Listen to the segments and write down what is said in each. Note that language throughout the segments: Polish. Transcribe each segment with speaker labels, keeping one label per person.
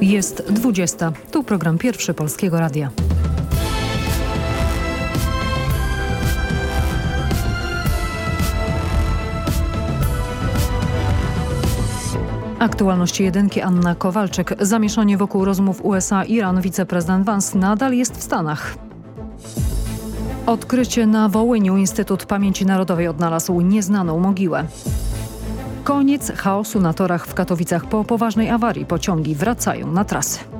Speaker 1: Jest 20. Tu program pierwszy Polskiego Radia. Aktualności jedynki Anna Kowalczyk. Zamieszanie wokół rozmów USA-Iran wiceprezydent Vance nadal jest w Stanach. Odkrycie na Wołyniu Instytut Pamięci Narodowej odnalazł nieznaną mogiłę. Koniec chaosu na torach w Katowicach po poważnej awarii. Pociągi wracają na trasy.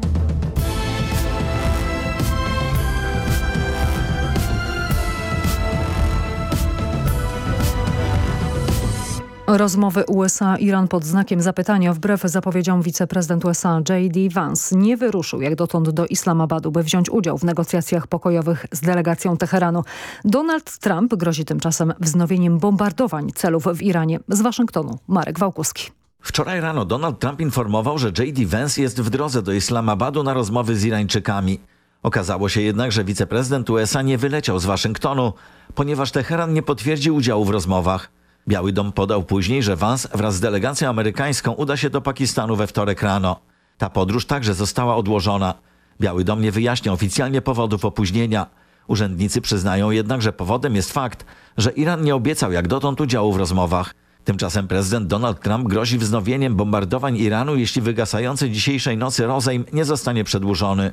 Speaker 1: Rozmowy USA-Iran pod znakiem zapytania wbrew zapowiedziom wiceprezydent USA J.D. Vance nie wyruszył jak dotąd do Islamabadu, by wziąć udział w negocjacjach pokojowych z delegacją Teheranu. Donald Trump grozi tymczasem wznowieniem bombardowań celów w Iranie. Z Waszyngtonu Marek Wałkuski.
Speaker 2: Wczoraj rano Donald Trump informował, że J.D. Vance jest w drodze do Islamabadu na rozmowy z Irańczykami. Okazało się jednak, że wiceprezydent USA nie wyleciał z Waszyngtonu, ponieważ Teheran nie potwierdził udziału w rozmowach. Biały Dom podał później, że Vance wraz z delegacją amerykańską uda się do Pakistanu we wtorek rano. Ta podróż także została odłożona. Biały Dom nie wyjaśnia oficjalnie powodów opóźnienia. Urzędnicy przyznają jednak, że powodem jest fakt, że Iran nie obiecał jak dotąd udziału w rozmowach. Tymczasem prezydent Donald Trump grozi wznowieniem bombardowań Iranu, jeśli wygasający dzisiejszej nocy rozejm nie zostanie przedłużony.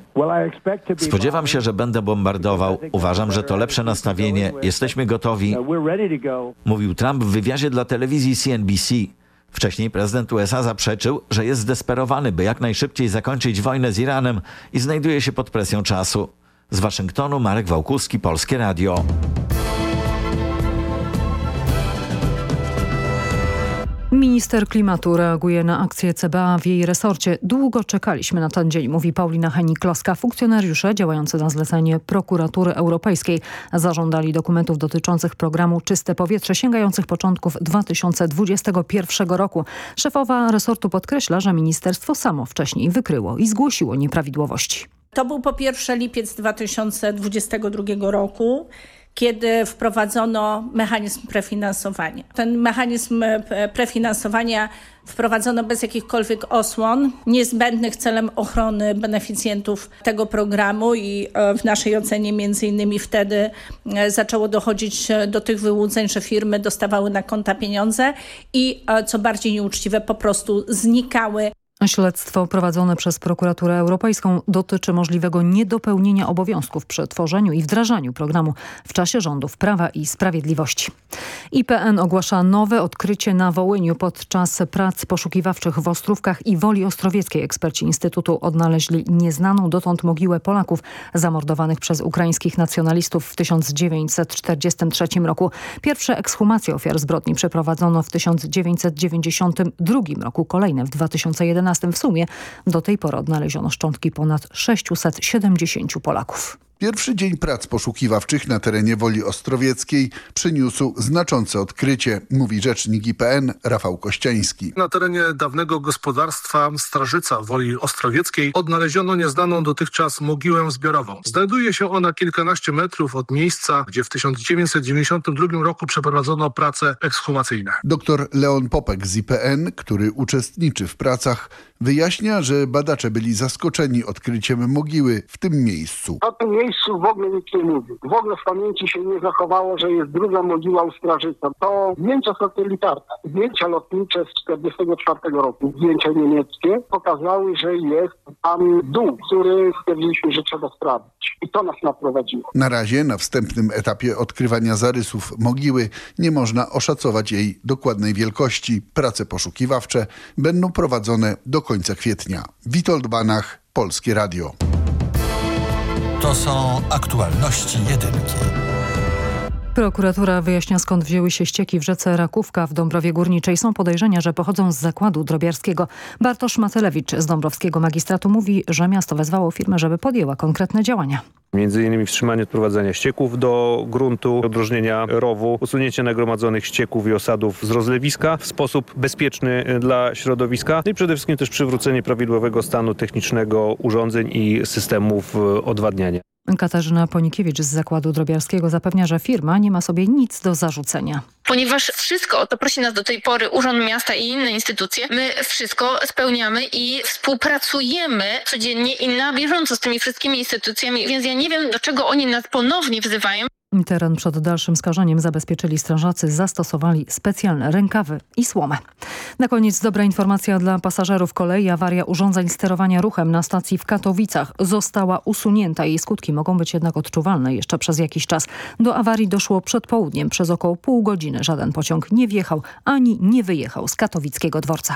Speaker 2: Spodziewam się, że będę bombardował. Uważam, że to lepsze nastawienie. Jesteśmy gotowi. Mówił Trump w wywiadzie dla telewizji CNBC. Wcześniej prezydent USA zaprzeczył, że jest zdesperowany, by jak najszybciej zakończyć wojnę z Iranem i znajduje się pod presją czasu. Z Waszyngtonu Marek Wałkuski, Polskie Radio.
Speaker 1: Minister klimatu reaguje na akcję CBA w jej resorcie. Długo czekaliśmy na ten dzień, mówi Paulina Henik-Kloska. Funkcjonariusze działający na zlecenie prokuratury europejskiej zażądali dokumentów dotyczących programu Czyste Powietrze sięgających początków 2021 roku. Szefowa resortu podkreśla, że ministerstwo samo wcześniej wykryło i zgłosiło nieprawidłowości.
Speaker 3: To był po pierwsze lipiec 2022 roku kiedy wprowadzono mechanizm prefinansowania. Ten mechanizm e, prefinansowania wprowadzono bez jakichkolwiek osłon, niezbędnych celem ochrony beneficjentów tego programu i e, w naszej ocenie między innymi wtedy e, zaczęło dochodzić do tych wyłudzeń, że firmy dostawały na konta pieniądze i co bardziej nieuczciwe po prostu znikały
Speaker 1: Śledztwo prowadzone przez prokuraturę europejską dotyczy możliwego niedopełnienia obowiązków przy tworzeniu i wdrażaniu programu w czasie rządów Prawa i Sprawiedliwości. IPN ogłasza nowe odkrycie na Wołyniu podczas prac poszukiwawczych w Ostrówkach i Woli Ostrowieckiej. Eksperci Instytutu odnaleźli nieznaną dotąd mogiłę Polaków zamordowanych przez ukraińskich nacjonalistów w 1943 roku. Pierwsze ekshumacje ofiar zbrodni przeprowadzono w 1992 roku, kolejne w 2011 w sumie do tej pory odnaleziono szczątki ponad 670 Polaków.
Speaker 4: Pierwszy dzień prac poszukiwawczych na terenie Woli Ostrowieckiej przyniósł znaczące odkrycie, mówi rzecznik IPN Rafał Kościański.
Speaker 5: Na terenie dawnego gospodarstwa Strażyca Woli Ostrowieckiej odnaleziono nieznaną dotychczas mogiłę zbiorową. Znajduje się ona kilkanaście metrów od miejsca, gdzie w 1992 roku przeprowadzono prace ekshumacyjne.
Speaker 4: Doktor Leon Popek z IPN, który uczestniczy w pracach, wyjaśnia, że badacze byli zaskoczeni odkryciem mogiły w tym miejscu
Speaker 6: miejscu w ogóle nikt nie mówi. W ogóle w pamięci się nie zachowało, że jest druga mogiła u Strażyca. To zdjęcia satelitarne, zdjęcia lotnicze z 1944 roku, zdjęcia niemieckie, pokazały, że jest tam dół, który stwierdziliśmy, że trzeba sprawdzić. I to nas naprowadziło.
Speaker 4: Na razie na wstępnym etapie odkrywania zarysów mogiły nie można oszacować jej dokładnej wielkości. Prace poszukiwawcze będą prowadzone do końca kwietnia. Witold Banach, Polskie Radio.
Speaker 7: To są aktualności jedynki.
Speaker 1: Prokuratura wyjaśnia skąd wzięły się ścieki w rzece Rakówka w Dąbrowie Górniczej. Są podejrzenia, że pochodzą z zakładu drobiarskiego. Bartosz Matelewicz z Dąbrowskiego Magistratu mówi, że miasto wezwało firmę, żeby podjęła konkretne działania.
Speaker 8: Między innymi wstrzymanie odprowadzania ścieków do gruntu, odróżnienia rowu, usunięcie nagromadzonych ścieków i osadów z rozlewiska w sposób bezpieczny dla środowiska no i przede wszystkim też przywrócenie prawidłowego stanu technicznego urządzeń i systemów odwadniania.
Speaker 1: Katarzyna Ponikiewicz z Zakładu Drobiarskiego zapewnia, że firma nie ma sobie nic do zarzucenia.
Speaker 9: ponieważ wszystko, o to prosi nas do tej pory Urząd Miasta i inne instytucje, my wszystko spełniamy i współpracujemy codziennie i na bieżąco z tymi wszystkimi instytucjami, więc ja nie wiem, do czego oni nas ponownie wzywają.
Speaker 1: Teren przed dalszym skażeniem zabezpieczyli strażacy, zastosowali specjalne rękawy i słomę. Na koniec dobra informacja dla pasażerów kolei. Awaria urządzeń sterowania ruchem na stacji w Katowicach została usunięta. Jej skutki mogą być jednak odczuwalne jeszcze przez jakiś czas. Do awarii doszło przed południem. Przez około pół godziny żaden pociąg nie wjechał ani nie wyjechał z katowickiego dworca.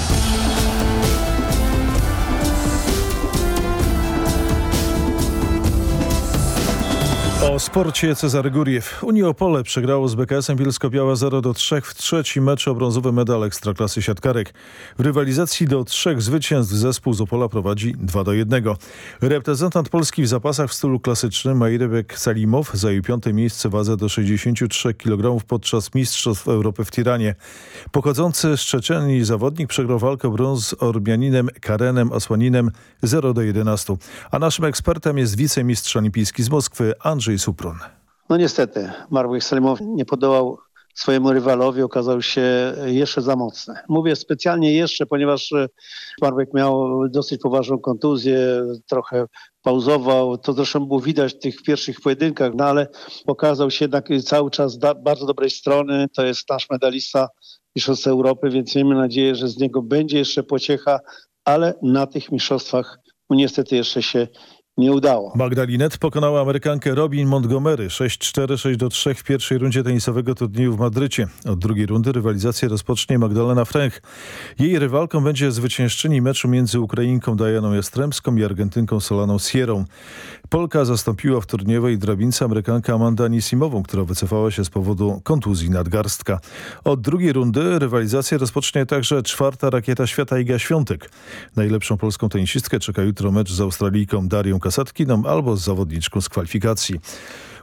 Speaker 10: O sporcie Cezary Guriew. Unii Opole przegrało z BKS-em Bielsko-Biała 0 do 3 w trzecim meczu o brązowy medal Ekstraklasy Siatkarek. W rywalizacji do trzech zwycięstw zespół z Opola prowadzi 2 do 1. Reprezentant Polski w zapasach w stylu klasycznym Majrebek Salimow zajął piąte miejsce wadze do 63 kg podczas Mistrzostw Europy w Tiranie. Pochodzący z Czeczenii zawodnik przegrał walkę brąz z Ormianinem Karenem Asłaninem 0 do 11. A naszym ekspertem jest wicemistrz olimpijski z Moskwy Andrzej Supron.
Speaker 11: No niestety, Marwek Salimow nie podołał swojemu rywalowi, okazał się jeszcze za mocny. Mówię specjalnie jeszcze, ponieważ Marwek miał dosyć poważną kontuzję, trochę pauzował. To zresztą było widać w tych pierwszych pojedynkach, no ale pokazał się jednak cały czas bardzo dobrej strony. To jest nasz medalista Mistrzostw Europy, więc miejmy nadzieję, że z niego będzie jeszcze pociecha, ale na tych mistrzostwach niestety jeszcze się nie udało.
Speaker 10: Magdalinet pokonała Amerykankę Robin Montgomery 6-4, 6-3 w pierwszej rundzie tenisowego turnieju w Madrycie. Od drugiej rundy rywalizację rozpocznie Magdalena Frank. Jej rywalką będzie zwyciężczyni meczu między Ukrainką Dianą Jastremską i Argentynką Solaną Sierą. Polka zastąpiła w turniejowej drabince Amerykankę Amanda Anisimową, która wycofała się z powodu kontuzji nadgarstka. Od drugiej rundy rywalizację rozpocznie także czwarta rakieta świata Iga Świątek. Najlepszą polską tenisistkę czeka jutro mecz z Australijką Darią Kasatkiną albo z zawodniczką z kwalifikacji.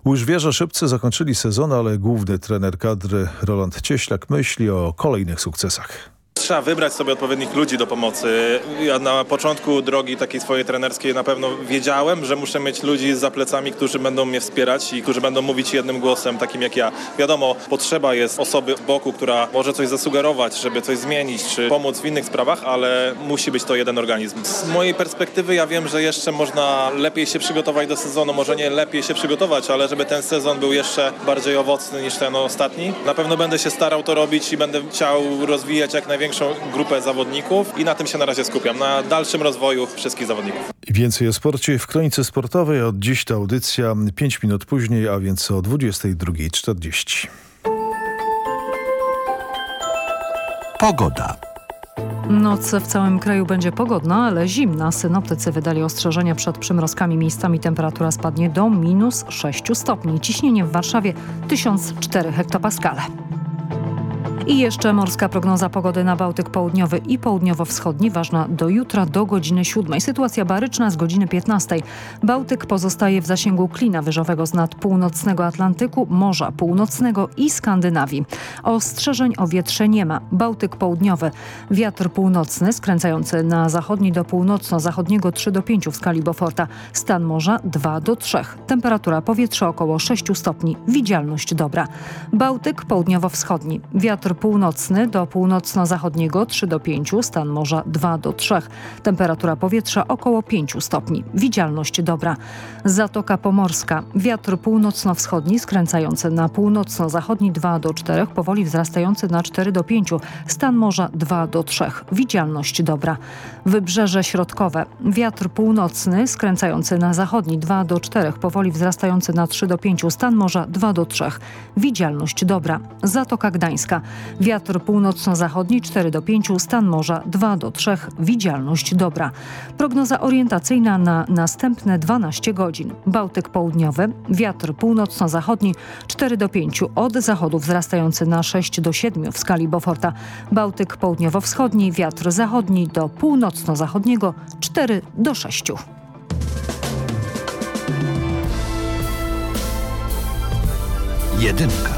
Speaker 10: Łyżwierze szybcy zakończyli sezon, ale główny trener kadry Roland Cieślak myśli o kolejnych sukcesach.
Speaker 12: Trzeba wybrać sobie odpowiednich ludzi do pomocy. Ja na początku drogi takiej swojej trenerskiej na pewno wiedziałem, że muszę mieć ludzi za plecami, którzy będą mnie wspierać i którzy będą mówić jednym głosem, takim jak ja. Wiadomo, potrzeba jest osoby w boku, która może coś zasugerować, żeby coś zmienić, czy pomóc w innych sprawach, ale musi być to jeden organizm. Z mojej perspektywy ja wiem, że jeszcze można lepiej się przygotować do sezonu, może nie lepiej się przygotować, ale żeby ten sezon był jeszcze bardziej owocny niż ten ostatni. Na pewno będę się starał to robić i będę chciał rozwijać jak najwięcej większą grupę zawodników i na tym się na razie skupiam, na dalszym rozwoju wszystkich zawodników.
Speaker 10: Więcej o sporcie w Kronicy Sportowej. Od dziś ta audycja 5 minut później, a więc o 22.40.
Speaker 7: Pogoda.
Speaker 1: Noc w całym kraju będzie pogodna, ale zimna. Synoptycy wydali ostrzeżenia przed przymrozkami. Miejscami temperatura spadnie do minus 6 stopni. Ciśnienie w Warszawie 1004 hektopaskale. I jeszcze morska prognoza pogody na Bałtyk Południowy i Południowo-Wschodni, ważna do jutra do godziny 7. Sytuacja baryczna z godziny 15. Bałtyk pozostaje w zasięgu klina wyżowego z nad północnego Atlantyku, Morza Północnego i Skandynawii. Ostrzeżeń o wietrze nie ma. Bałtyk Południowy. Wiatr północny skręcający na zachodni do północno-zachodniego 3 do 5 w skali Beauforta. Stan morza 2 do 3. Temperatura powietrza około 6 stopni. Widzialność dobra. Bałtyk Południowo-Wschodni. Wiatr północny do północno-zachodniego 3 do 5, stan morza 2 do 3. Temperatura powietrza około 5 stopni. Widzialność dobra. Zatoka Pomorska. Wiatr północno-wschodni skręcający na północno-zachodni 2 do 4, powoli wzrastający na 4 do 5. Stan morza 2 do 3. Widzialność dobra. Wybrzeże środkowe. Wiatr północny skręcający na zachodni 2 do 4, powoli wzrastający na 3 do 5. Stan morza 2 do 3. Widzialność dobra. Zatoka Gdańska. Wiatr północno-zachodni 4 do 5, stan morza 2 do 3, widzialność dobra. Prognoza orientacyjna na następne 12 godzin. Bałtyk południowy, wiatr północno-zachodni 4 do 5, od zachodu wzrastający na 6 do 7 w skali Beauforta. Bałtyk południowo-wschodni, wiatr zachodni do północno-zachodniego 4 do 6.
Speaker 7: Jedynka.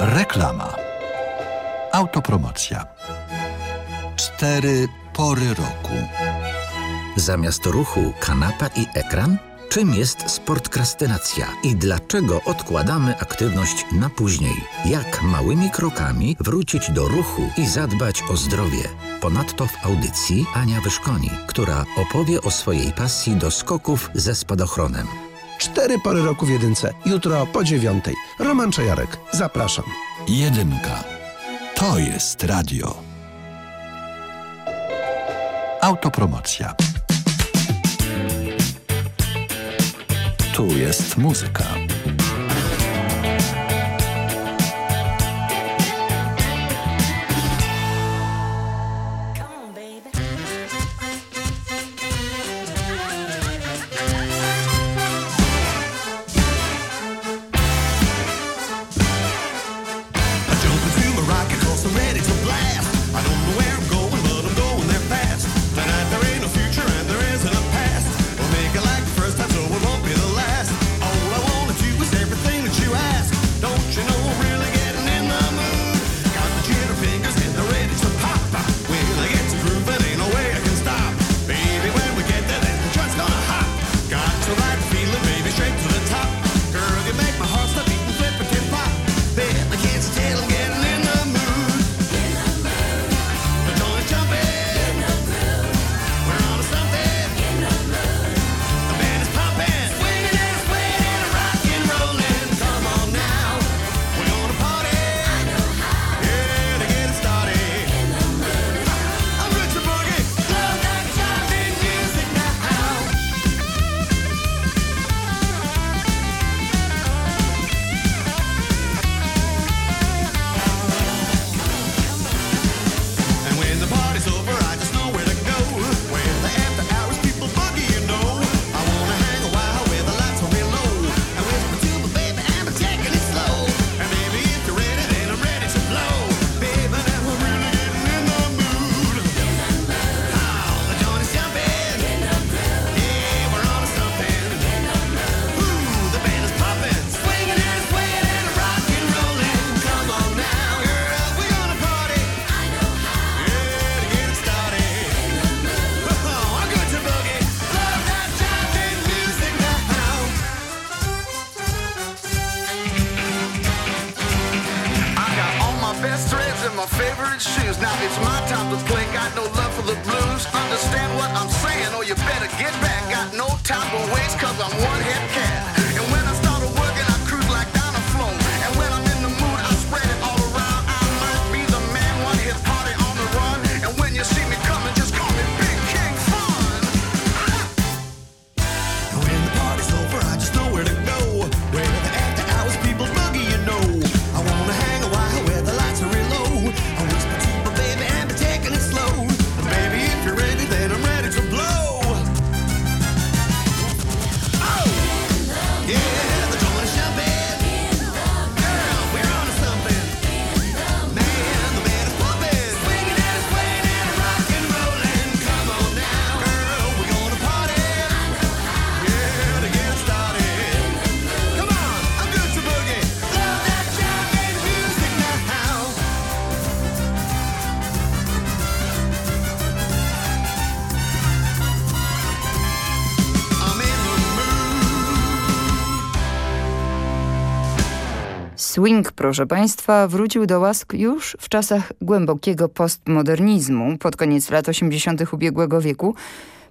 Speaker 7: Reklama. Autopromocja. Cztery pory roku.
Speaker 13: Zamiast ruchu kanapa i ekran? Czym jest sportkrastynacja i dlaczego odkładamy aktywność na później? Jak małymi krokami wrócić do ruchu i zadbać o zdrowie? Ponadto w audycji Ania Wyszkoni, która opowie o swojej pasji do skoków ze spadochronem.
Speaker 14: Cztery pory roku w jedynce. Jutro po dziewiątej. Roman Czajarek. Zapraszam.
Speaker 7: Jedynka. To jest radio. Autopromocja. Tu jest muzyka.
Speaker 15: Swing, proszę Państwa, wrócił do łask już w czasach głębokiego postmodernizmu pod koniec lat 80. ubiegłego wieku.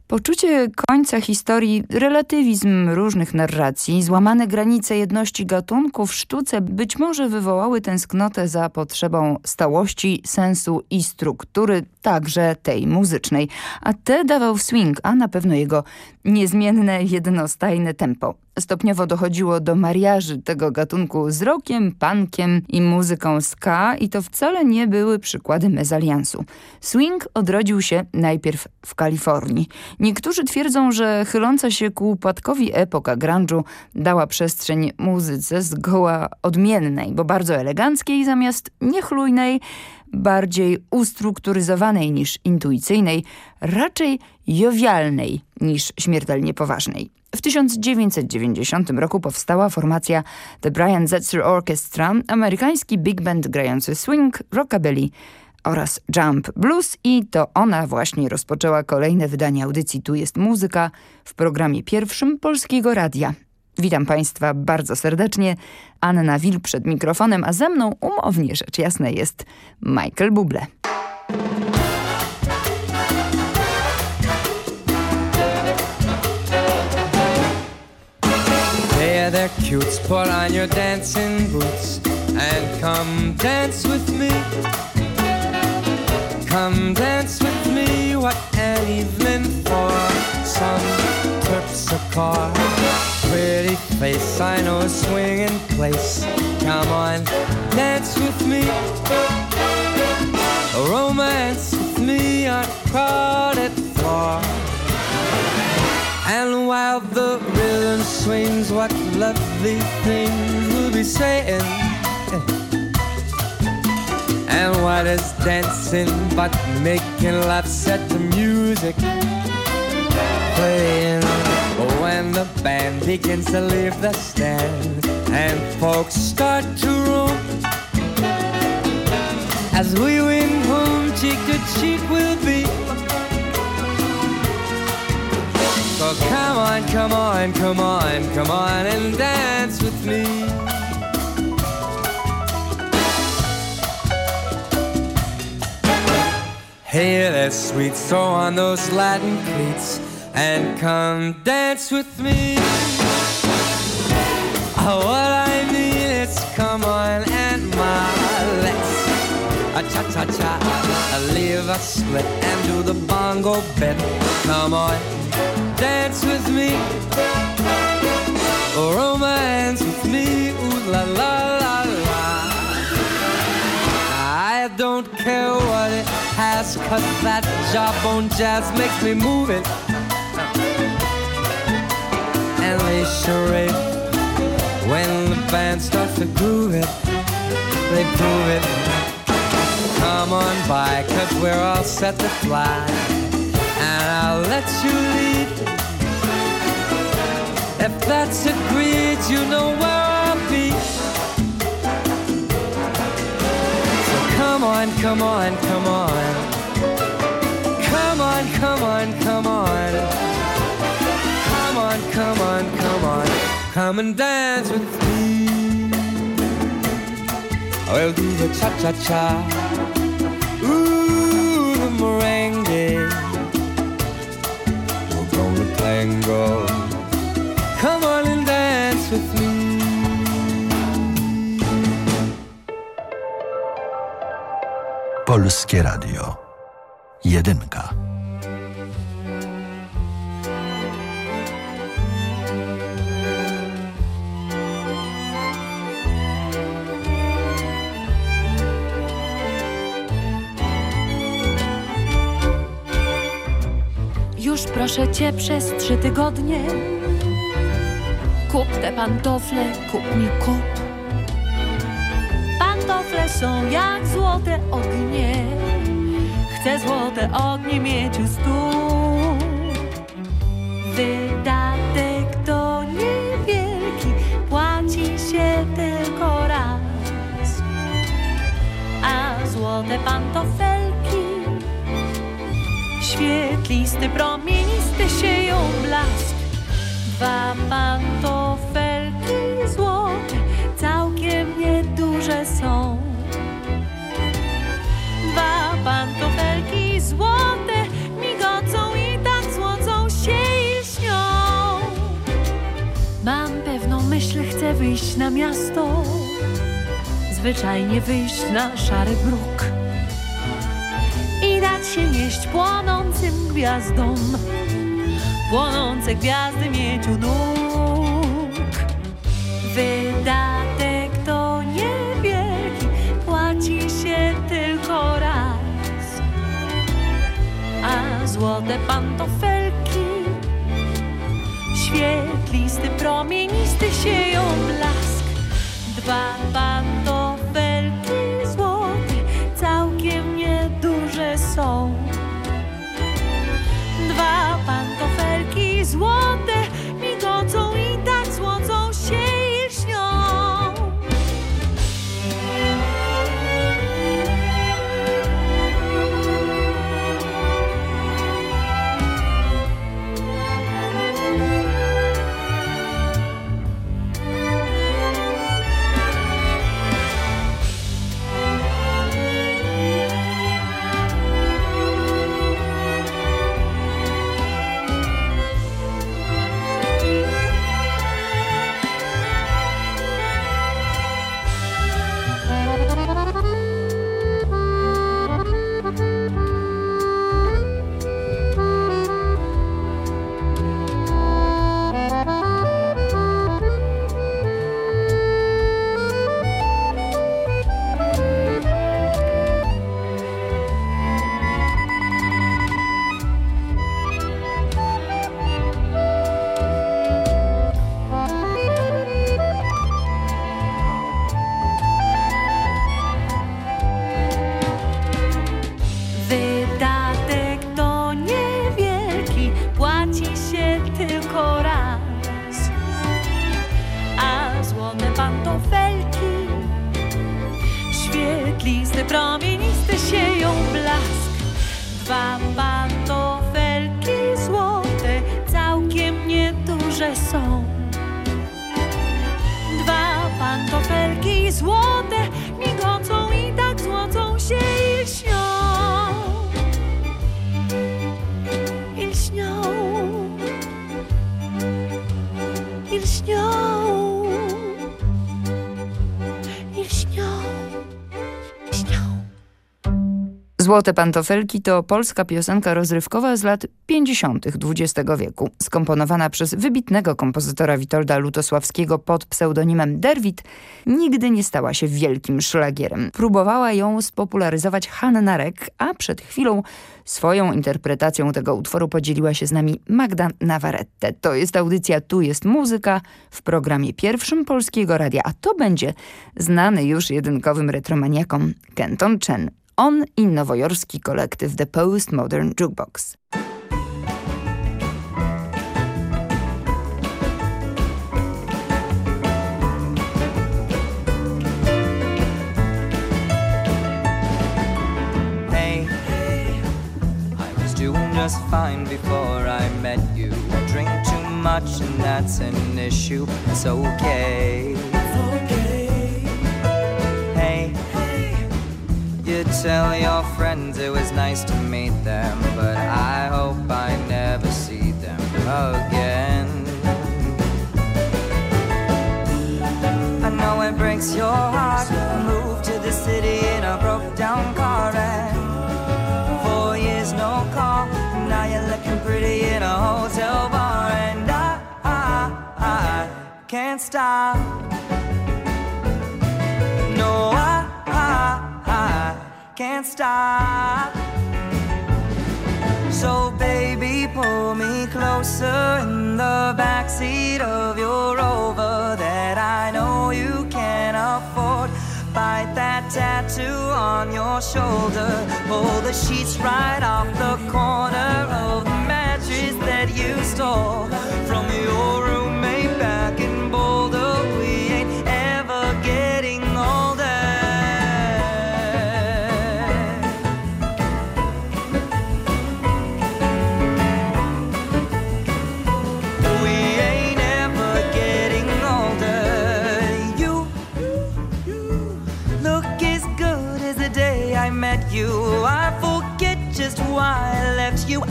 Speaker 15: Poczucie końca historii, relatywizm różnych narracji, złamane granice jedności gatunków w sztuce być może wywołały tęsknotę za potrzebą stałości, sensu i struktury, także tej muzycznej. A te dawał swing, a na pewno jego niezmienne, jednostajne tempo. Stopniowo dochodziło do mariaży tego gatunku z rockiem, punkiem i muzyką ska i to wcale nie były przykłady mezaliansu. Swing odrodził się najpierw w Kalifornii. Niektórzy twierdzą, że chyląca się ku upadkowi epoka grunge'u dała przestrzeń muzyce zgoła odmiennej, bo bardzo eleganckiej zamiast niechlujnej, bardziej ustrukturyzowanej niż intuicyjnej, raczej jowialnej niż śmiertelnie poważnej. W 1990 roku powstała formacja The Brian Setzer Orchestra, amerykański big band grający swing, rockabilly oraz jump blues i to ona właśnie rozpoczęła kolejne wydanie audycji Tu jest muzyka w programie pierwszym Polskiego Radia. Witam Państwa bardzo serdecznie. Anna Wil przed mikrofonem, a ze mną umownie rzecz jasna jest Michael Buble.
Speaker 16: Hey there, cutes, put on your dancing boots and come dance with me. Come dance with me, what an evening for some terpsichore. Pretty face, I know a swinging place. Come on, dance with me. Romance with me on a crowded floor. And while the rhythm swings, what lovely things we'll be saying. And what is dancing but making laughs at the music playing? The band begins to leave the stand and folks start to roam, as we win home, cheek to cheek we'll be. So come on, come on, come on, come on and dance with me. Hey that sweet, throw on those Latin cleats and come dance with me. Oh, what I mean is come on and my let's a cha cha cha, a leave a split and do the bongo bit. Come on, dance with me, romance with me, ooh la la la la. I don't care what it has, cause that jawbone jazz makes me move it. Charade when the band starts to groove it, they prove it. Come on by, cause we're all set to fly. And I'll let you lead. If that's agreed, you know where I'll be. So come on, come on, come on. Come on, come on, come on. Come on, come on, come on. Come and dance with me. Oh, we'll do the cha-cha-cha. Ooh, the merengue. We're gonna tango. Come on and dance with me.
Speaker 17: Polskie Radio. Jedynka.
Speaker 18: Już proszę cię przez trzy tygodnie. Kup te pantofle, kup mi kup. Pantofle są jak złote ognie. Chcę złote ognie mieć u stóp Wydatek to niewielki Płaci się tylko raz. A złote pantofelki świetlisty, promienisty sieją blask. Dwa pantofelki złote całkiem nieduże są. Dwa pantofelki złote migocą i tak złocą się i śnią. Mam pewną myśl, chcę wyjść na miasto, zwyczajnie wyjść na szary bruk się nieść płonącym gwiazdom. Płonące gwiazdy mieć u nóg. Wydatek to niewielki Płaci się tylko raz. A złote pantofelki Świetlisty, promienisty sieją blask. Dwa pantofelki pantofelki złote, migocą i tak złocą się i śnią. Ils śnią, ils śnią,
Speaker 15: Złote pantofelki to polska piosenka rozrywkowa z lat 50. XX wieku, skomponowana przez wybitnego kompozytora Witolda Lutosławskiego pod pseudonimem Derwit, nigdy nie stała się wielkim szlagierem. Próbowała ją spopularyzować Hanna Rek, a przed chwilą swoją interpretacją tego utworu podzieliła się z nami Magda Navarrete. To jest audycja Tu jest muzyka w programie pierwszym Polskiego Radia, a to będzie znany już jedynkowym retromaniakom Kenton Chen. On i nowojorski kolektyw The Postmodern Jukebox.
Speaker 19: Hey, I was doing just fine before I met you. I drink too much and that's an issue. It's okay. You tell your friends it was nice to meet them, but I hope I never see them again. I know it breaks your heart. Moved to the city in a broke down car and four years no call. Now you're looking pretty in a hotel bar and I, I, I can't stop. Can't stop. So baby, pull me closer in the backseat of your Rover that I know you can afford. Bite that tattoo on your shoulder. Pull the sheets right off the corner of the mattress that you stole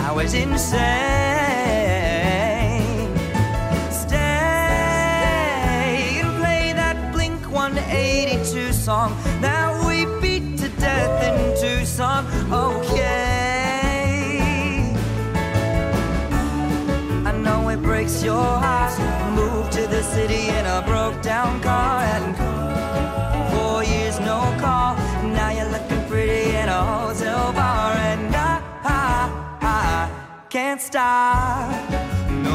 Speaker 19: I was insane. Stay and play that Blink 182 song that we beat to death in Tucson. Okay. I know it breaks your heart. Move to the city in a broke down car and. Can't stop. No,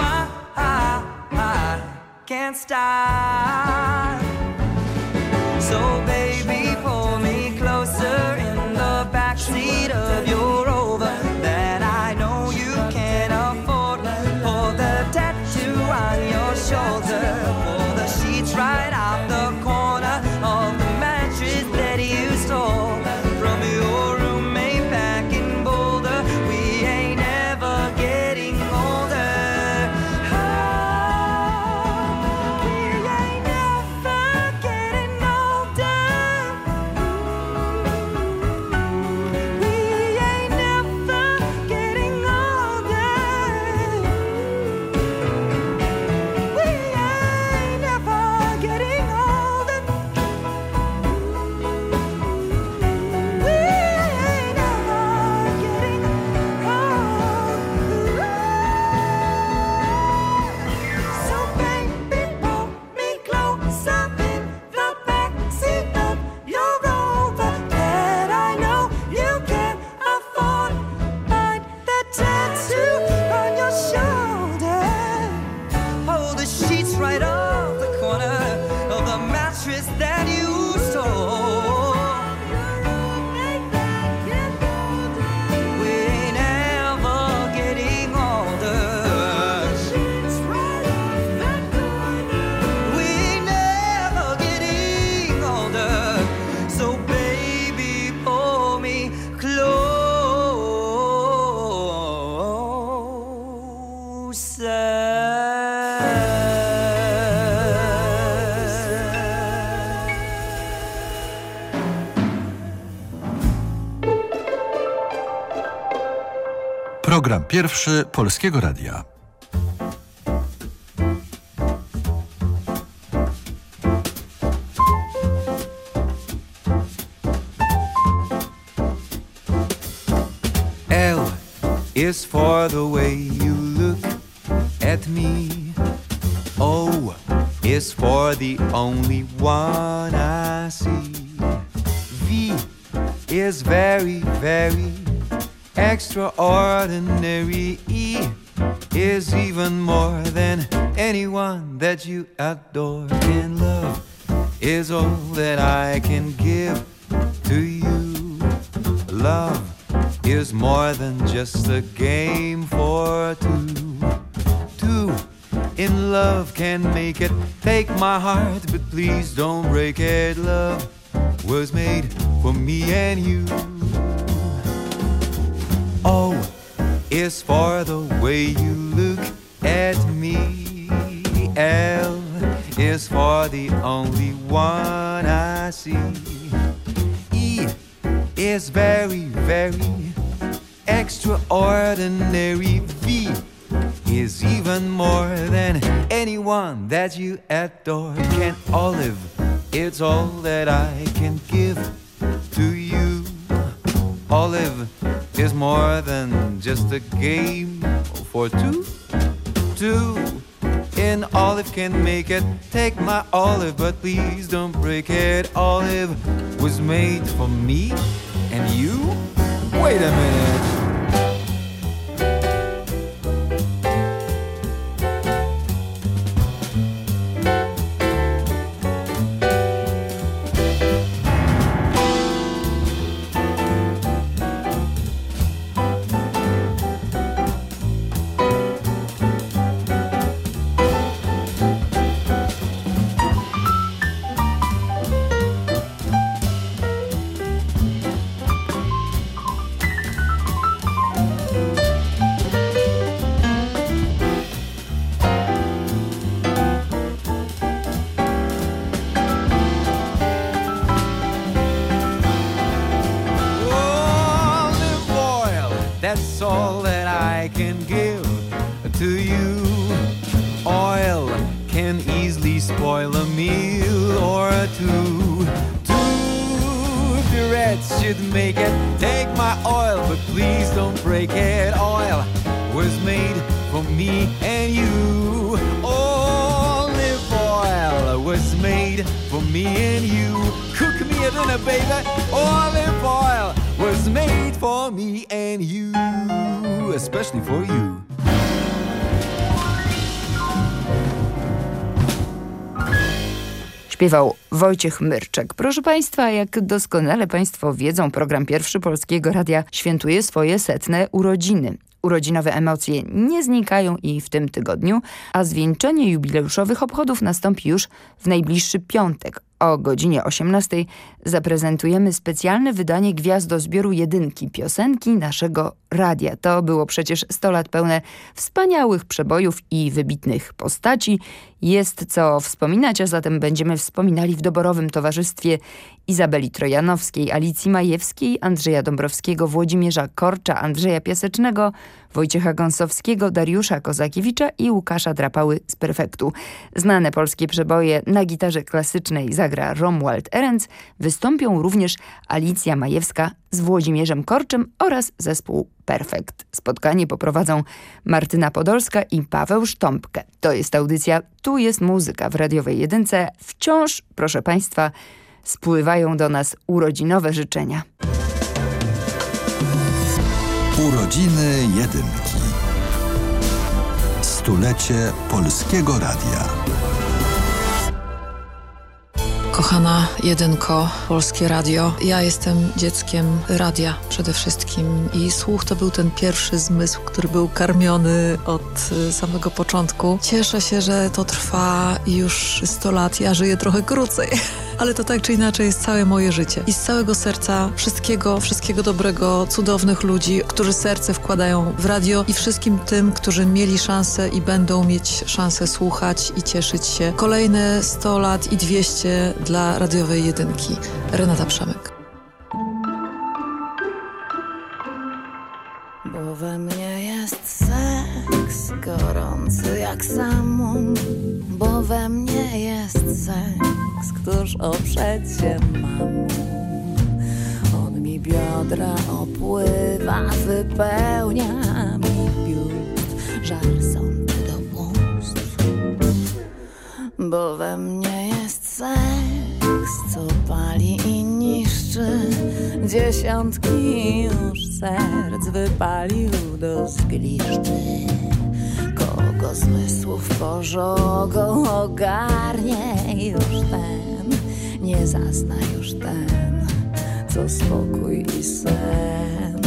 Speaker 19: I, I, I can't stop.
Speaker 7: Program pierwszy Polskiego Radia.
Speaker 20: L is for the way you look at me. O is for the only one I see. V is very, very extraordinary. Is even more than anyone that you adore. And love is all that I can give to you. Love is more than just a game for two. Two in love can make it. Take my heart, but please don't break it. Love was made for me and you. Is for the way you look at me. L is for the only one I see. E is very, very extraordinary. V is even more than anyone that you adore. Can olive, it's all that I can give to you. Olive is more than just a game for two. Two in olive can make it. Take my olive, but please don't break it. Olive was made for me and you. Wait a minute. That's all that I can give to you. Oil can easily spoil a meal or a two. Two burettes should make it. Take my oil, but please don't break it. Oil was made for me and you. Olive oil was made for me and you. Cook me a dinner, baby. Olive oil was made for me and you, especially for you.
Speaker 15: Śpiewał Wojciech Myrczek. Proszę Państwa, jak doskonale Państwo wiedzą, program Pierwszy Polskiego Radia świętuje swoje setne urodziny. Urodzinowe emocje nie znikają i w tym tygodniu, a zwieńczenie jubileuszowych obchodów nastąpi już w najbliższy piątek. O godzinie 18 zaprezentujemy specjalne wydanie Gwiazdozbioru Jedynki, piosenki naszego radia. To było przecież 100 lat pełne wspaniałych przebojów i wybitnych postaci. Jest co wspominać, a zatem będziemy wspominali w doborowym towarzystwie Izabeli Trojanowskiej, Alicji Majewskiej, Andrzeja Dąbrowskiego, Włodzimierza Korcza, Andrzeja Piasecznego, Wojciecha Gąsowskiego, Dariusza Kozakiewicza i Łukasza Drapały z Perfektu. Znane polskie przeboje na gitarze klasycznej zagra Romuald Erenc, wystąpią również Alicja Majewska z Włodzimierzem Korczem oraz zespół Perfekt. Spotkanie poprowadzą Martyna Podolska i Paweł Sztąpkę. To jest audycja Tu jest muzyka w radiowej jedynce. Wciąż, proszę Państwa, spływają do nas urodzinowe życzenia.
Speaker 17: Urodziny Jedynki. Stulecie Polskiego Radia.
Speaker 21: Kochana Jedynko, Polskie Radio. Ja jestem dzieckiem radia przede wszystkim i słuch to był ten pierwszy zmysł, który był karmiony od y, samego początku. Cieszę się, że to trwa już 100 lat. Ja żyję trochę krócej, ale to tak czy inaczej jest całe moje życie. I z całego serca wszystkiego, wszystkiego dobrego, cudownych ludzi, którzy serce wkładają w radio i wszystkim tym, którzy mieli szansę i będą mieć szansę słuchać i cieszyć się. Kolejne 100 lat i 200 dla radiowej jedynki. Renata Przemek.
Speaker 22: Bo we mnie jest seks gorący jak samum Bo we mnie jest seks, któż oprzeć się mam. On mi biodra opływa, wypełnia mi biust Żar sądy do ust Bo we mnie jest seks, co pali i niszczy Dziesiątki już serc. Wypalił do zgliszczy Kogo zmysłów pożogą ogarnie już ten Nie zazna już ten, co spokój i sen.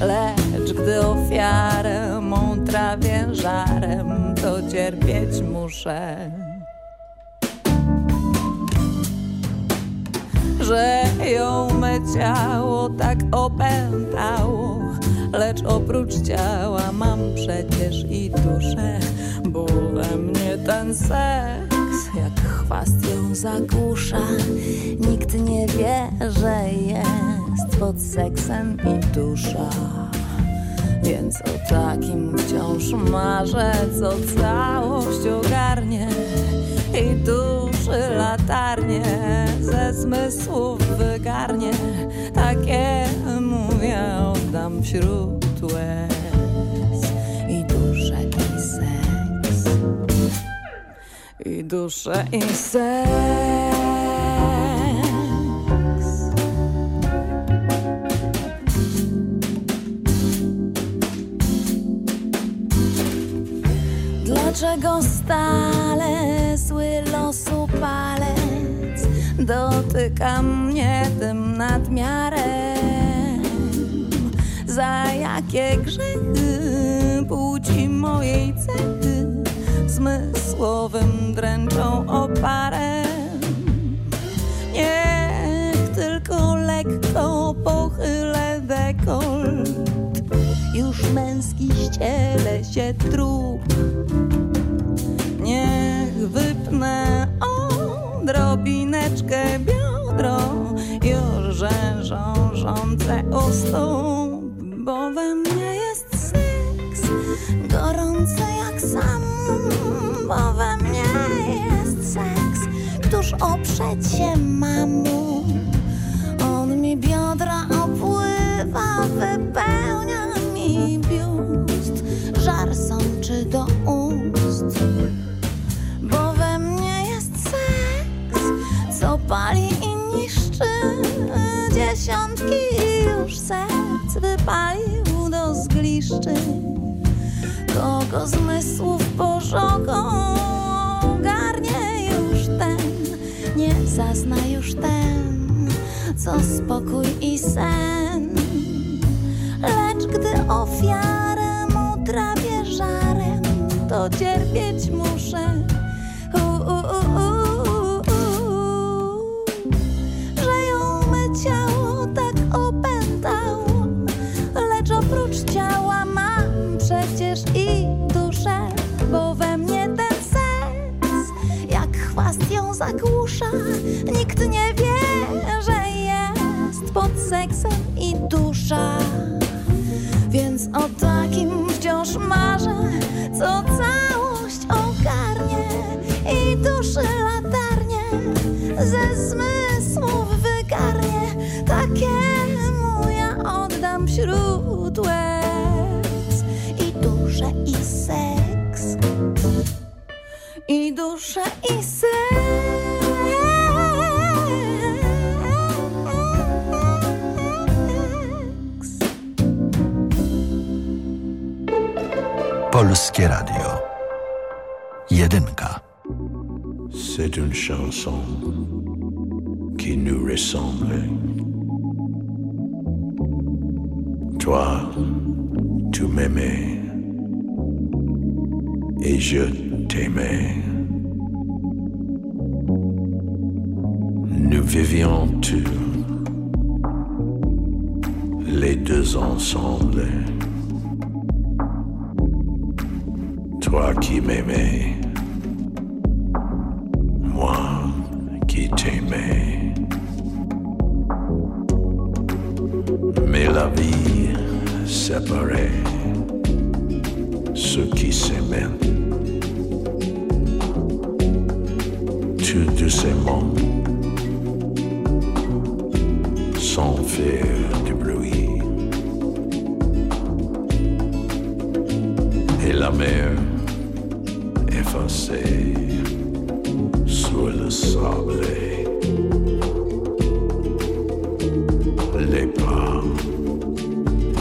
Speaker 22: Lecz gdy ofiarę mą trawię żarem To cierpieć muszę że ją me ciało tak opętało Lecz oprócz ciała mam przecież i duszę Bo we mnie ten seks jak chwast ją zagłusza Nikt nie wie, że jest pod seksem i dusza więc o takim wciąż marzę, co całość ogarnie i duszy latarnie ze zmysłów wygarnie. Takiemu ja oddam wśród łez i duszę i seks, i duszę i seks. Dlaczego stale zły losu palec dotyka mnie tym nadmiarem? Za jakie grzechy płci mojej cechy. Zmysłowym dręczą oparem? Niech tylko lekko pochylę dekolt. Już męski ściele się trup Niech wypnę odrobineczkę biodro. Już rzężą rządze u stóp Bo we mnie jest seks. Gorący jak sam Bo we mnie jest seks, któż oprzeć się mamu? On mi biodra tęsknotwa wypełnia mi biust. Żar sączy do ust. Bo we mnie jest seks Co pali i niszczy Dziesiątki już serc Wypalił do zgliszczy Kogo zmysłów pożogą Garnie już ten Nie zazna już ten co spokój i sen. Lecz gdy ofiarę mu trafię żarem, to cierpieć muszę. U, u, u, zagłusza. Nikt nie wie, że pod seksem i dusza. Więc o takim wciąż marzę, co całość ogarnie i duszy latarnie ze zmysłów wygarnie. Takiemu ja oddam wśród łez i duszę i seks. I duszę i seks.
Speaker 23: C'est une chanson qui nous ressemble. Toi, tu m'aimais et je t'aimais. Nous vivions tous les deux ensemble. Toi qui m'aimais, moi qui t'aimais. Mais la vie séparait ceux qui s'aimaient. Tout doucement, sans faire de bruit. Et la mer effacée sur le sable. Les pas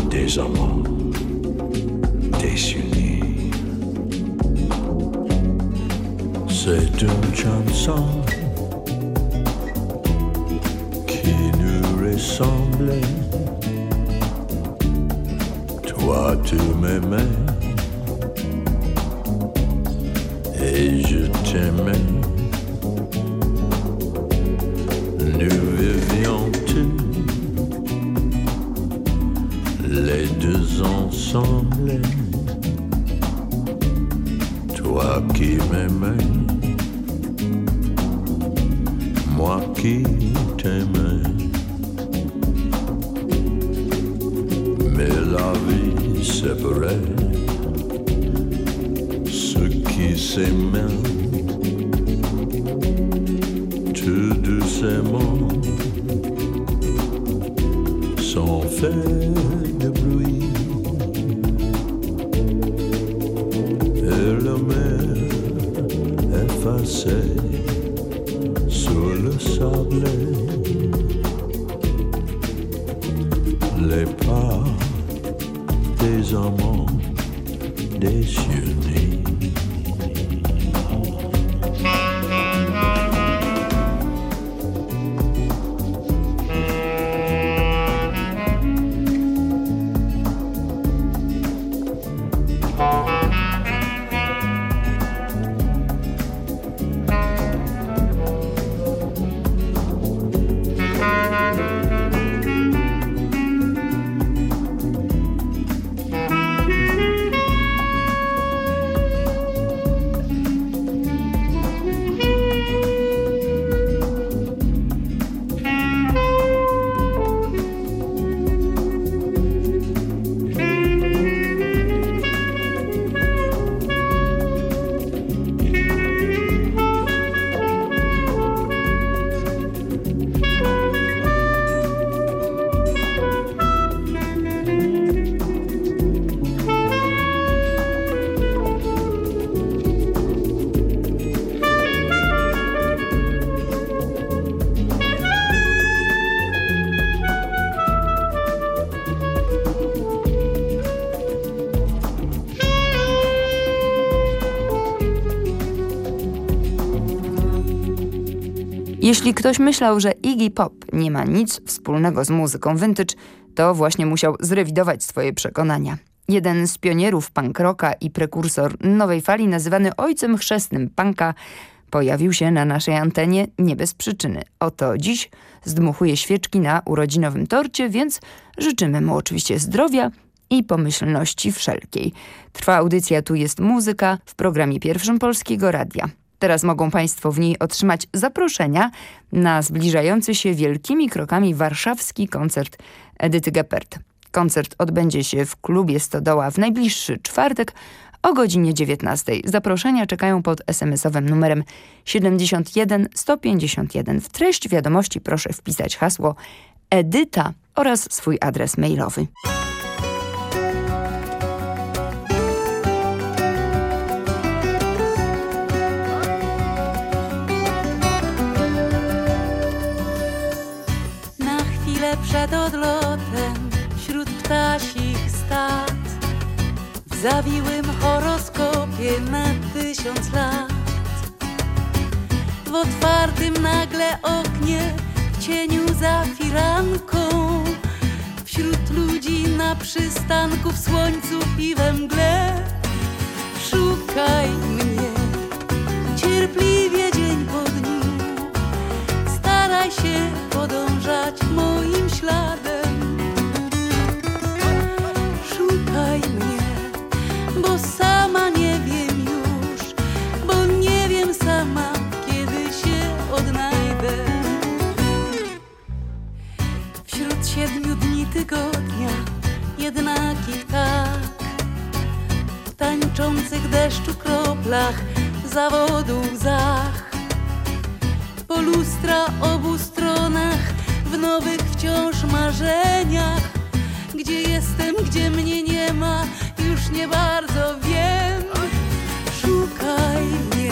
Speaker 23: des amants désunis. C'est une chanson qui nous ressemble. Toi, tu m'aimais les pas des amants désunis.
Speaker 15: Jeśli ktoś myślał, że Iggy Pop nie ma nic wspólnego z muzyką vintage, to właśnie musiał zrewidować swoje przekonania. Jeden z pionierów punk rocka i prekursor nowej fali, nazywany ojcem chrzestnym punka, pojawił się na naszej antenie nie bez przyczyny. Oto dziś zdmuchuje świeczki na urodzinowym torcie, więc życzymy mu oczywiście zdrowia i pomyślności wszelkiej. Trwa audycja Tu jest muzyka w programie pierwszym Polskiego Radia. Teraz mogą Państwo w niej otrzymać zaproszenia na zbliżający się wielkimi krokami warszawski koncert Edyty Geppert. Koncert odbędzie się w klubie Stodoła w najbliższy czwartek o godzinie 19. Zaproszenia czekają pod SMS-owym numerem 71 151. W treść wiadomości proszę wpisać hasło Edyta oraz swój adres mailowy.
Speaker 18: Przed odlotem wśród ptasich stad W zawiłym horoskopie na tysiąc lat. W otwartym nagle oknie w cieniu za firanką. Wśród ludzi na przystanku w słońcu i we mgle. Szukaj mnie cierpliwie Staraj się podążać moim śladem. Szukaj mnie, bo sama nie wiem już Bo nie wiem sama, kiedy się odnajdę. Wśród siedmiu dni tygodnia jednakich tak W tańczących deszczu kroplach zawodu łzach po lustra obu stronach, w nowych wciąż marzeniach. Gdzie jestem, gdzie mnie nie ma, już nie bardzo wiem. Szukaj mnie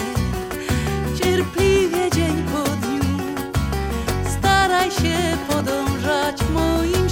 Speaker 18: cierpliwie dzień po dniu. Staraj się podążać moim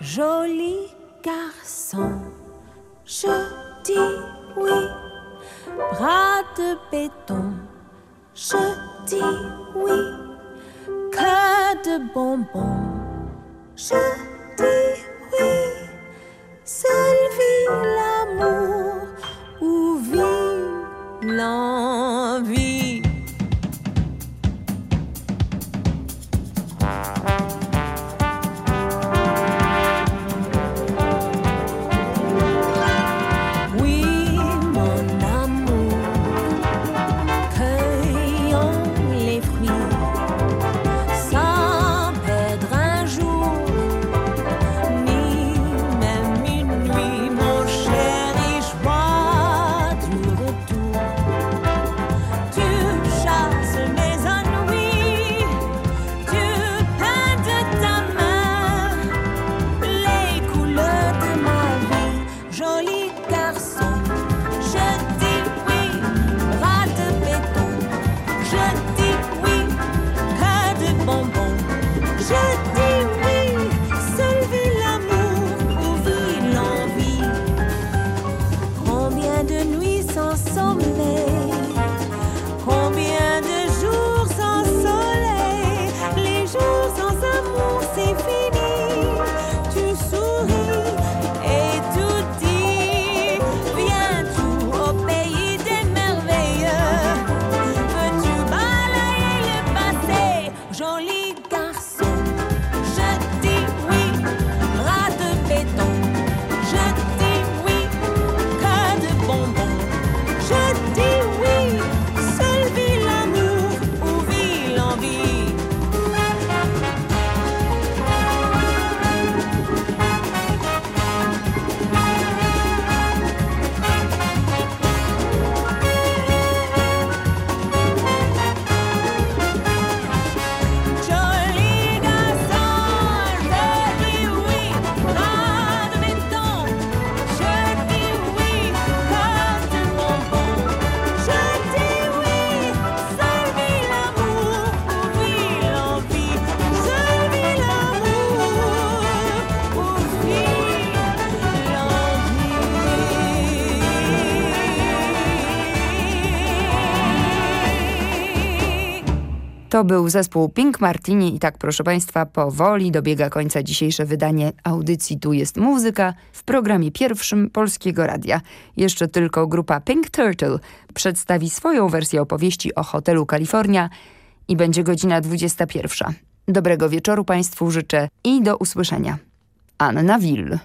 Speaker 22: Joli garçon, je dis oui. Bras de béton, je dis oui. Que de bonbons,
Speaker 15: To był zespół Pink Martini i tak proszę Państwa powoli dobiega końca dzisiejsze wydanie audycji Tu jest muzyka w programie pierwszym Polskiego Radia. Jeszcze tylko grupa Pink Turtle przedstawi swoją wersję opowieści o hotelu Kalifornia i będzie godzina 21. Dobrego wieczoru Państwu życzę i do usłyszenia. Anna Will.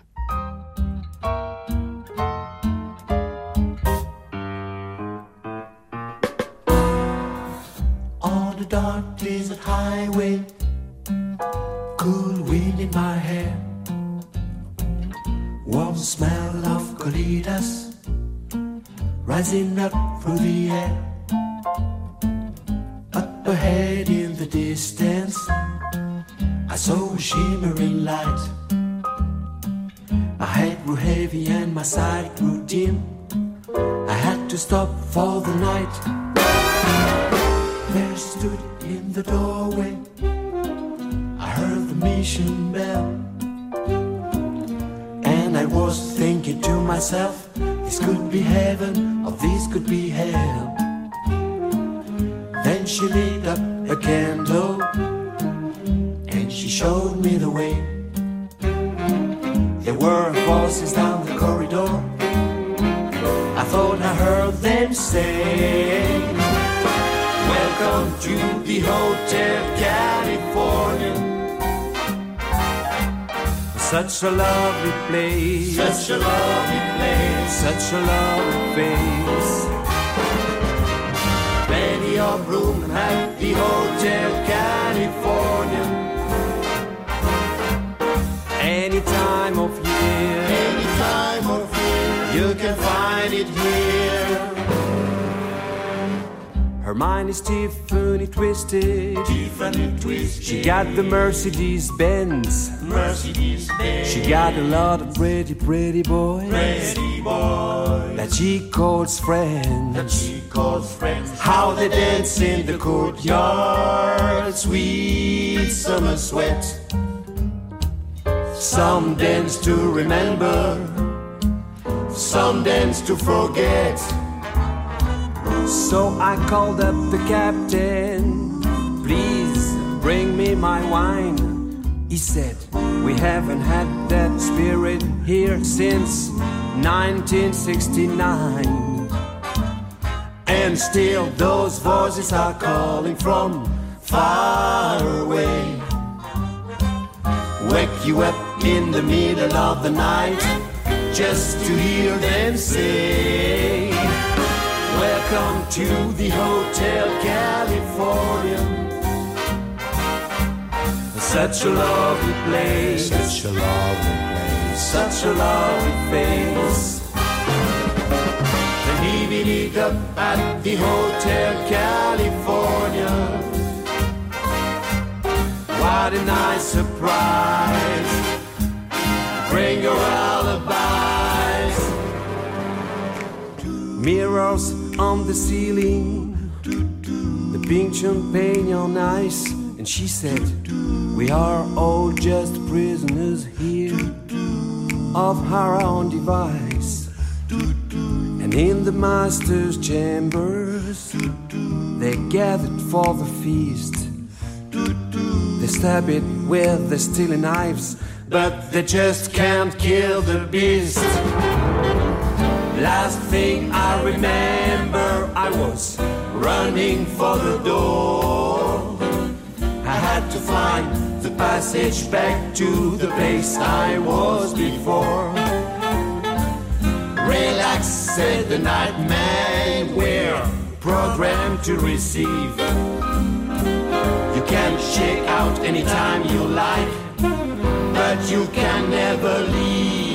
Speaker 16: Dark desert highway, cool wind in my hair, warm smell of colitas rising up through the air. Up ahead in the distance, I saw a shimmering light. My head grew heavy and my sight grew dim. I had to stop for the night there stood in the doorway. I heard the mission bell. And I was thinking to myself, this could be heaven or this could be hell. Then she lit up a candle and she showed me the way. There were voices down the corridor. I thought I heard them say. Welcome to the Hotel California. Such a lovely place. Such a lovely place. Such a lovely face. Plenty of room at the Hotel California. Any time of year. Any time of year. You can find it here. Her mind is Tiffany twisted. Tiffany twisted. She got the Mercedes Benz. Mercedes Benz. She got a lot of pretty, pretty boys. Pretty boys. That she calls friends. That she calls friends. How they dance in the courtyard. Sweet summer sweat. Some dance to remember. Some dance to forget. So I called up the captain. Please bring me my wine. He said, We haven't had that spirit here since 1969. And still those voices are calling from far away. Wake you up in the middle of the night just to hear them say, Welcome to the Hotel California. Such a lovely place, such a lovely place, such a lovely face. The heaving it up at the Hotel California. What a nice surprise. Bring your alibis. Mirrors on the ceiling, the pink champagne on ice. And she said, We are all just prisoners here of our own device. And in the master's chambers, they gathered for the feast. They stab it with their steely knives, but they just can't kill the beast. Last thing I remember, I was running for the door. I had to find the passage back to the place I was before. Relax, said the nightman, we're programmed to receive. You can check out anytime you like, but you can never leave.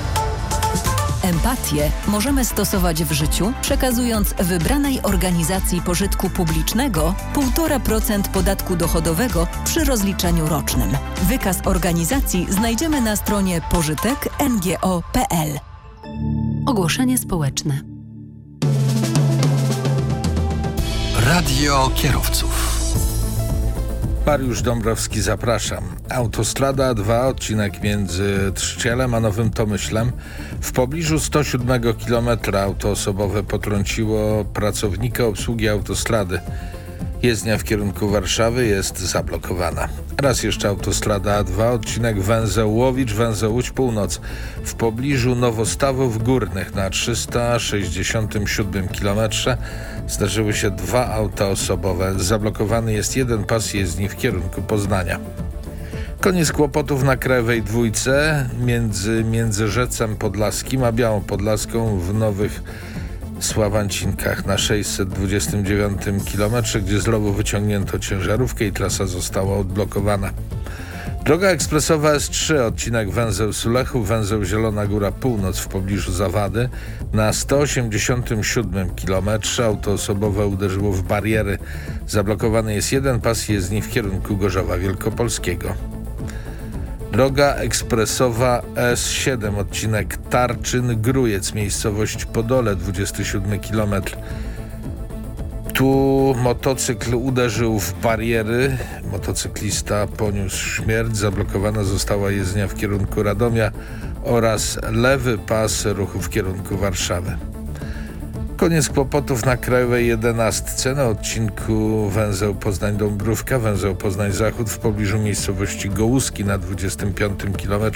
Speaker 24: Empatię możemy stosować w życiu, przekazując wybranej organizacji pożytku publicznego 1,5% podatku dochodowego przy rozliczeniu rocznym. Wykaz organizacji znajdziemy na stronie pożytek.ngo.pl.
Speaker 25: Ogłoszenie społeczne.
Speaker 7: Radio kierowców.
Speaker 26: Mariusz Dąbrowski, zapraszam. Autostrada 2, odcinek między Trzcielem a Nowym Tomyślem. W pobliżu 107 km auto osobowe potrąciło pracownika obsługi autostrady. Jezdnia w kierunku Warszawy jest zablokowana. Raz jeszcze autostrada A2, odcinek węzeł Łowicz, węzeł Łódź Północ. W pobliżu Nowostawów Górnych na 367 km zdarzyły się dwa auta osobowe. Zablokowany jest jeden pas jezdni w kierunku Poznania. Koniec kłopotów na Krajowej Dwójce między Międzyrzecem Podlaskim a Białą Podlaską w Nowych Sławancinkach na 629 km, gdzie z wyciągnięto ciężarówkę i trasa została odblokowana. Droga ekspresowa S3, odcinek węzeł Sulechu, węzeł Zielona Góra Północ w pobliżu Zawady. Na 187 km auto osobowe uderzyło w bariery. Zablokowany jest jeden pas jezdni w kierunku Gorzowa Wielkopolskiego. Droga ekspresowa S7, odcinek Tarczyn-Grujec, miejscowość Podole, 27 km. Tu motocykl uderzył w bariery, motocyklista poniósł śmierć, zablokowana została jezdnia w kierunku Radomia oraz lewy pas ruchu w kierunku Warszawy. Koniec kłopotów na Krajowej 11 na odcinku węzeł Poznań-Dąbrówka, węzeł Poznań-Zachód w pobliżu miejscowości Gołuski na 25 km,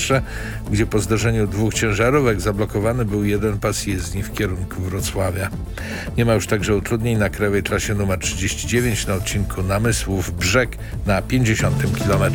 Speaker 26: gdzie po zdarzeniu dwóch ciężarówek zablokowany był jeden pas jezdni w kierunku Wrocławia. Nie ma już także utrudnień na Krajowej trasie numer 39 na odcinku Namysłów-Brzeg na 50 km.